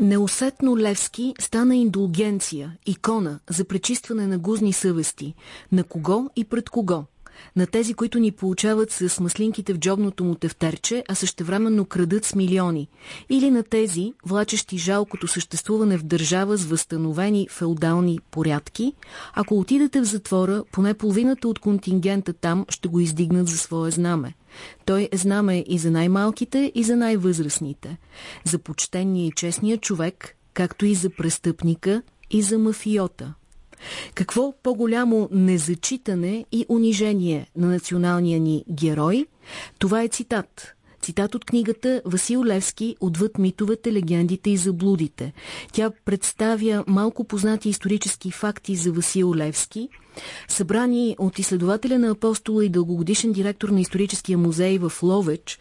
Неусетно Левски стана индулгенция, икона за пречистване на гузни съвести. На кого и пред кого? На тези, които ни получават с маслинките в джобното му тефтерче, а същевременно крадат с милиони. Или на тези, влачещи жалкото съществуване в държава с възстановени феодални порядки. Ако отидете в затвора, поне половината от контингента там ще го издигнат за свое знаме. Той е знаме и за най-малките, и за най-възрастните. За почтения и честния човек, както и за престъпника, и за мафиота. Какво по-голямо незачитане и унижение на националния ни герой? Това е цитат. Цитат от книгата Васил Левски «Отвъд митовете, легендите и заблудите». Тя представя малко познати исторически факти за Васил Левски, събрани от изследователя на Апостола и дългогодишен директор на историческия музей в Ловеч.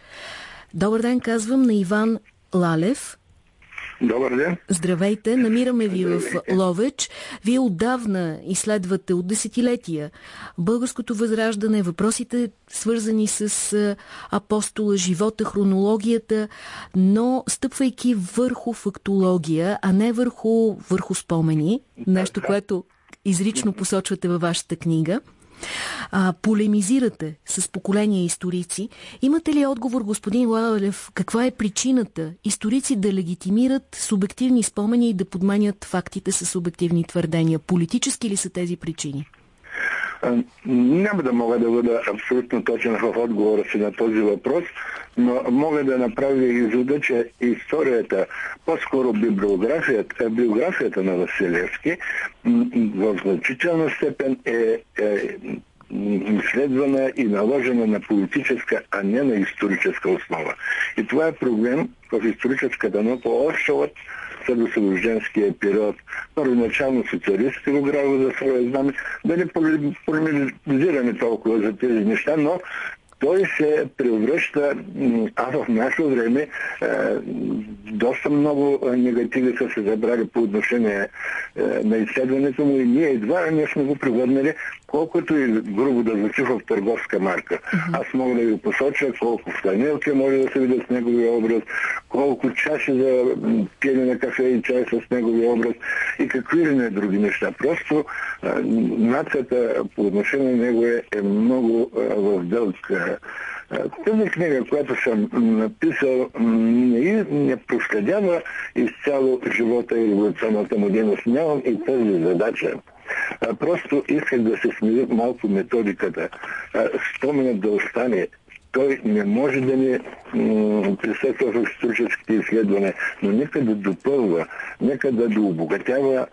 Добър ден, казвам на Иван Лалев, Добър ден. Здравейте, намираме ви в Ловеч. Вие отдавна изследвате от десетилетия българското възраждане, въпросите свързани с апостола, живота, хронологията, но стъпвайки върху фактология, а не върху, върху спомени, нещо, което изрично посочвате във вашата книга а, полемизирате с поколения историци. Имате ли отговор, господин Лалев, каква е причината историци да легитимират субективни спомени и да подманят фактите с субективни твърдения? Политически ли са тези причини? Няма да мога да бъда абсолютно точен в отговора си на този въпрос, но мога да направя извода, че историята, по-скоро библиографията, библиографията на Василевски в значителна степен е, е изследвана и наложена на политическа, а не на историческа основа. И това е проблем в историческата наука още от следосъдруженския период. Първоначално социалистите го грава за своя знаме. Да не полемизираме толкова за тези неща, но той се превръща, а в наше време е, доста много негативи са се забрали по отношение е, на изследването му и ние едва не сме го превърнали колкото и грубо да звучи в търговска марка. Аз мога да ви посоча колко фланелки може да се видят с неговия образ, колко чаши за пиене на кафе и чай с неговия образ и какви ли не други неща. Просто нацията по отношение на него е, е много в дълг. Тази книга, която съм написал, не, не проследява изцяло живота и революционната му дейност. Нямам и тази задача. Просто исках да се смири малко методиката. Споменът да остане той не може да ни присъства в историческите изследвания, но нека да допълва, нека да дообогатява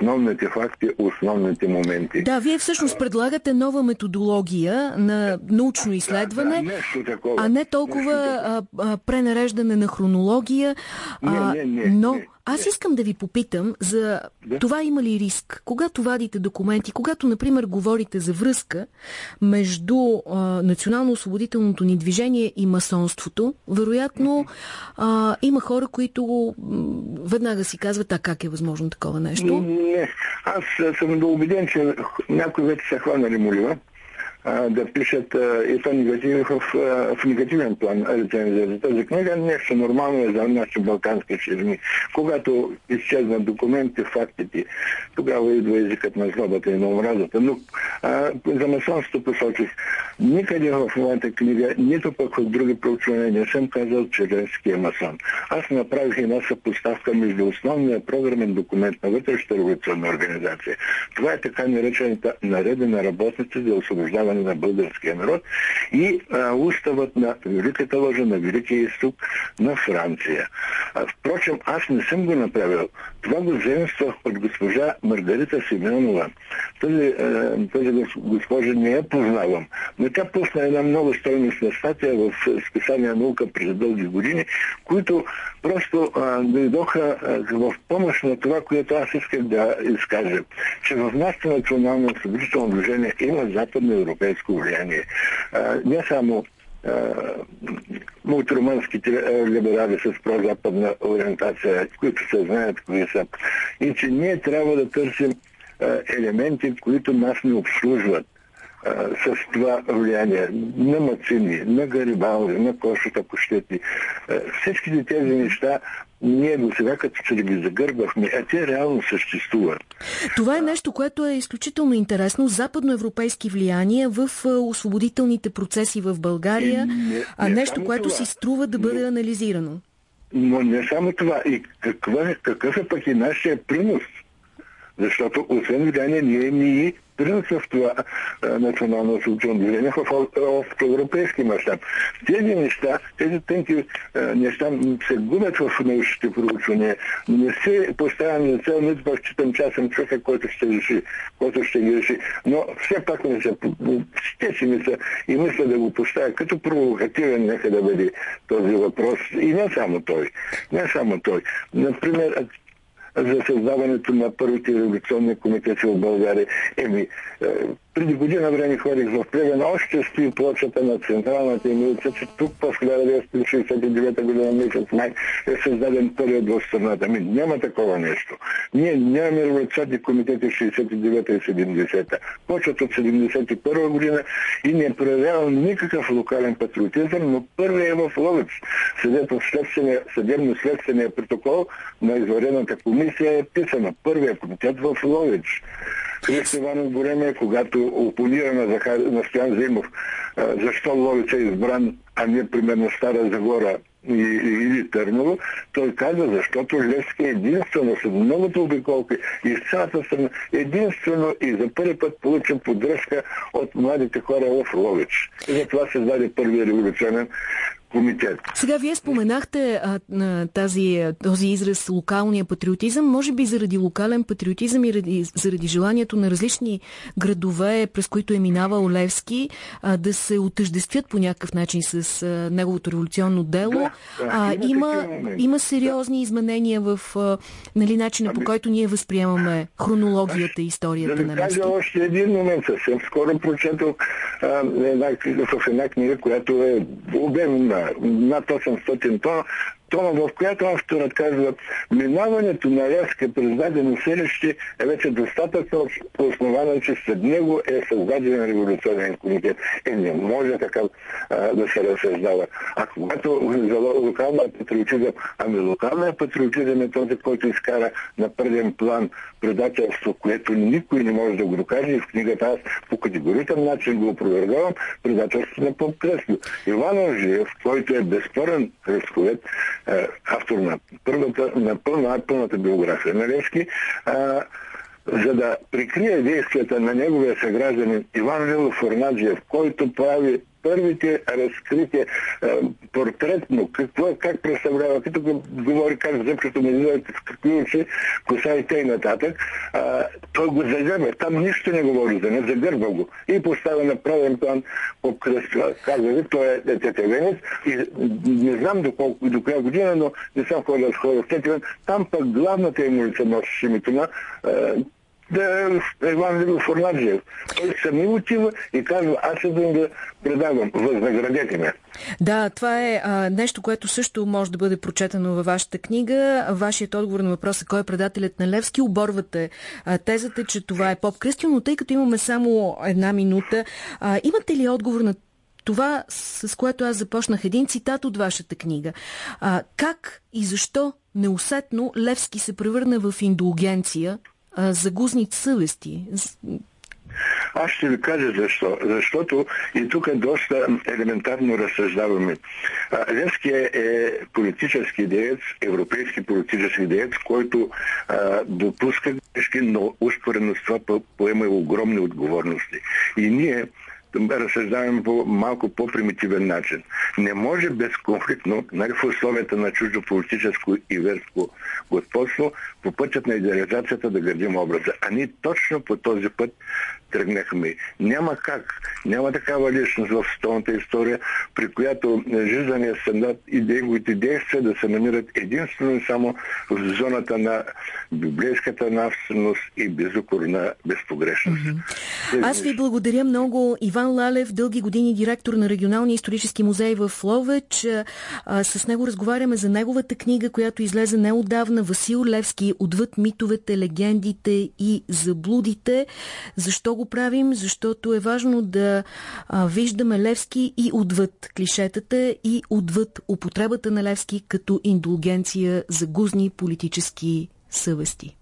основните факти, основните моменти. Да, вие всъщност предлагате нова методология на научно изследване, да, да, такова, а не толкова а, а, пренареждане на хронология, а, не, не, не, но... Не. Аз искам да ви попитам за да? това има ли риск. Когато вадите документи, когато, например, говорите за връзка между национално-освободителното ни движение и масонството, вероятно а, има хора, които веднага си казват, а как е възможно такова нещо? Не, аз съм убеден, че някои вече са хванали молива да пишат и то негатив в, негативен план рецензия за тази книга. Нещо нормално е за нашите балкански ширми. Когато изчезнат документи, фактите, тогава идва езикът на злобата и на омразата. Но а, за масонството посочих. Никъде в моята книга, нито пък в други проучвания не съм казал, че Ленски е масон. Аз направих една съпоставка между основния програмен документ на вътрешната революционна организация. Това е така наречената нареда на работници за освобождаване на българския народ и а, уставът на Великата ложа на Великия изток на Франция. А, впрочем, аз не съм го направил. Това го заимствах от госпожа Маргарита Симеонова. Тази, тази госпожа не я познавам, но тя пусна една много стойностна статия в списание наука през дълги години, които просто а, дойдоха а, в помощ на това, което аз исках да изкажа. Че в нашето национално освободително движение има западно европейско влияние. Не само мултирумънските либерали с прозападна ориентация, които се знаят кои са. И че ние трябва да търсим елементи, които нас не обслужват с това влияние на Мацини, на Гарибалди, на Кошата Пощети. Всичките тези неща ние до сега като че ги загърбахме, а те реално съществуват. Това е нещо, което е изключително интересно. Западноевропейски влияния в освободителните процеси в България, е, не, а нещо, което това. си струва да бъде но, анализирано. Но не само това. И каква, какъв е пък и нашия принос? Защото освен влияние, ние ни принос в това национално освободително движение в, европейски мащаб. Тези неща, тези тънки неща се губят в научните проучвания. Не се поставям за цел, нито пък считам, че човека, който ще реши, който ще ги реши. Но все пак не се, ще си мисля и мисля да го поставя като провокативен, нека да бъде този въпрос. И не само той. Не само той. Например, за създаването на първите революционни комитети в България. Еми, е, преди година време ходих в Плевен, още стои плочата на централната милица, че тук в 1969 година месец май е създаден първият в страната. Ми няма такова нещо. Ние нямаме революционни комитети 69 и 70-та. Почват от 71 година и не проявявам никакъв локален патриотизъм, но първият е в Ловец. Съдебно-следствения протокол на изварената комисия е писана. Първият комитет в Ловец. Христо Иванов време, когато опонира на, Захар... на Стоян Зимов, защо Ловица е избран, а не примерно Стара Загора или Търново, той каза, защото Левски е единствено, с многото обиколки и цялата страна, единствено и за първи път получим поддръжка от младите хора в Лович. И затова създаде първия революционен комитет. Сега вие споменахте а, а, тази, този израз локалния патриотизъм. Може би заради локален патриотизъм и ради, заради желанието на различни градове, през които е минавал Левски, а, да се отъждествят по някакъв начин с а, неговото революционно дело. Да, да, а, има, има, има сериозни да. изменения в а, нали, начина ами... по който ние възприемаме хронологията и историята да на Левски. Да още един момент. Съвсем скоро прочетох една, в една книга, която е обемна над 800 тона, тона, в която авторът казва, минаването на Левска през дадено селище е вече достатъчно основано, че след него е създаден революционен комитет. Е, не може така да се разсъждава. А когато за локалния патриотизъм, ами локалният патриотизъм е този, който изкара на преден план предателство, което никой не може да го докаже и в книгата аз по категоричен начин го опровергавам, предателството на Поп Кресло. Иван Оржиев, който е безспорен кръстовет, е, автор на първата, на пълна, пълната биография на Левски, а, за да прикрие действията на неговия съгражданин Иван Лилов Форнаджиев, който прави първите разкрития, портретно, какво, как представлява, като говори как зъбчето му изглежда, какви очи, коса и тъй нататък, а, той го загърбва. Там нищо не говори за не загърбва го. И поставя на правен план по кръста. Казва ви, той е тетевенец и не знам до, колко, до коя година, но не съм ходил с хора в Тетевен. Там пък главната им улица носеше името на да Иван Лилов Форнаджиев. Той сами отива и казва, аз идвам да предавам, възнаградете ме. Да, това е а, нещо, което също може да бъде прочетено във вашата книга. Вашият отговор на въпроса кой е предателят на Левски, оборвате а, тезата, че това е Поп Кръстио, но тъй като имаме само една минута, а, имате ли отговор на това, с което аз започнах един цитат от вашата книга. А, как и защо неусетно Левски се превърна в индулгенция за гузни съвести. Аз ще ви кажа защо. Защото и тук доста елементарно разсъждаваме. Левски е, е политически деец, европейски политически деец, който а, допуска грешки, но успоредно с това поема огромни отговорности. И ние разсъждаваме по малко по-примитивен начин. Не може безконфликтно, нали, в условията на чуждо политическо и верско господство, по пътят на идеализацията да градим образа. А ние точно по този път тръгнахме. Няма как, няма такава личност в столната история, при която жизнения стандарт и неговите действия да се намират единствено и само в зоната на библейската навственост и безукорна безпогрешност. Mm-hmm. Аз ви благодаря много, Иван Иван Лалев, дълги години директор на регионалния исторически музей в Ловеч. С него разговаряме за неговата книга, която излезе неодавна. Васил Левски «Отвъд митовете, легендите и заблудите». Защо го правим? Защото е важно да виждаме Левски и отвъд клишетата и отвъд употребата на Левски като индулгенция за гузни политически съвести.